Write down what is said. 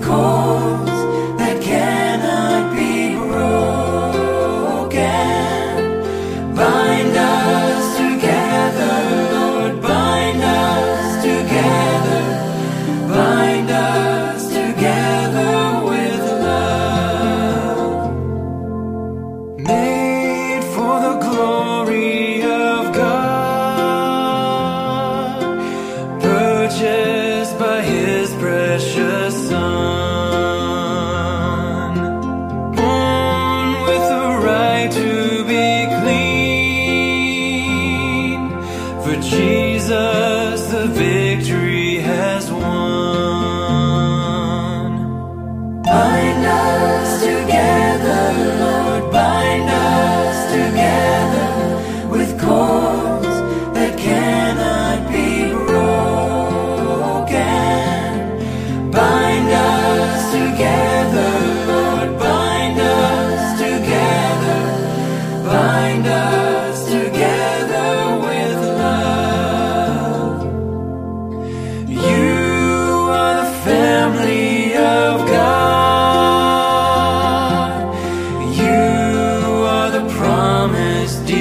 with victory has family of God. You are the promised.